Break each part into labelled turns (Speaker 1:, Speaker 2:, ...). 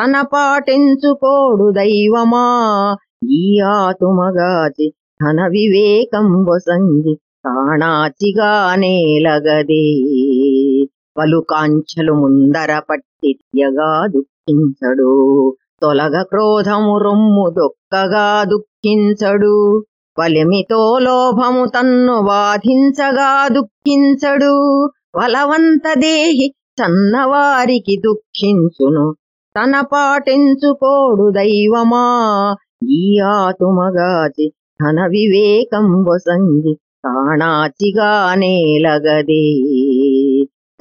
Speaker 1: తన పాటించుకోడు దైవమా? ఈ ఆతుమగాచి తన వివేకం వసంగి నేలగదే. పలు పలుకాంచెలు ముందర పట్టి తీయగా దుఃఖించడు. తొలగ క్రోధము రొమ్ము దొక్కగా దుఃఖించడు. వలిమితో లోభము తన్ను బాధించగా దుఃఖించడు. వలవంత దేహి చన్నవారికి దుఃఖించును. తన పాటించుకోడు దైవమా? ఈ ఆతుమగాచి ధన వివేకం వసంగి తాణాచిగా నేలగదే.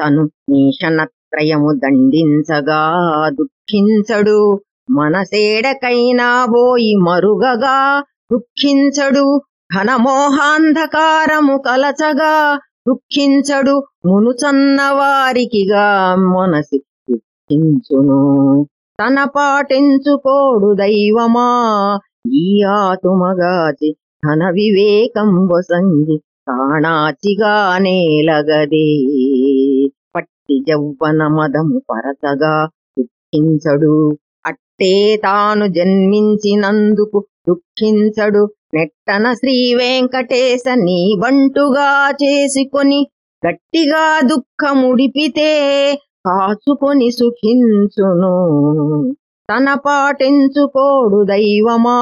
Speaker 1: తను నీషణత్రయము దండించగా దుఃఖించడు. మనసేడకైనా బోయి మరుగగా దుఃఖించడు. ఘనమోహాంధకారము కలచగా దుఃఖించడు. మునుచన్న వారికిగా మనసి దుఃఖించును తన పాటించుకోడు దైవమా? ఈ ఆతుమగాచి తన వివేకం వసంగి కాణాచిగా నేలగదే. పట్టి జవ్వన మదము పరతగా దుఃఖించడు. అట్టే తాను జన్మించినందుకు దుఃఖించడు. నెట్టన శ్రీ వెంకటేశ నీ వంటుగా చేసుకొని గట్టిగా దుఃఖముడిపితే కాచుకొని సుఖించును. తన పాటించుకోడు దైవమా?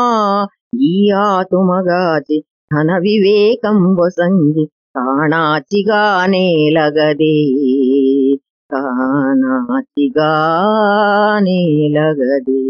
Speaker 1: ఈ ఆతుమగాచి తన వివేకం వసంగి కాణాచిగా లగదే కాణాచిగా లగదే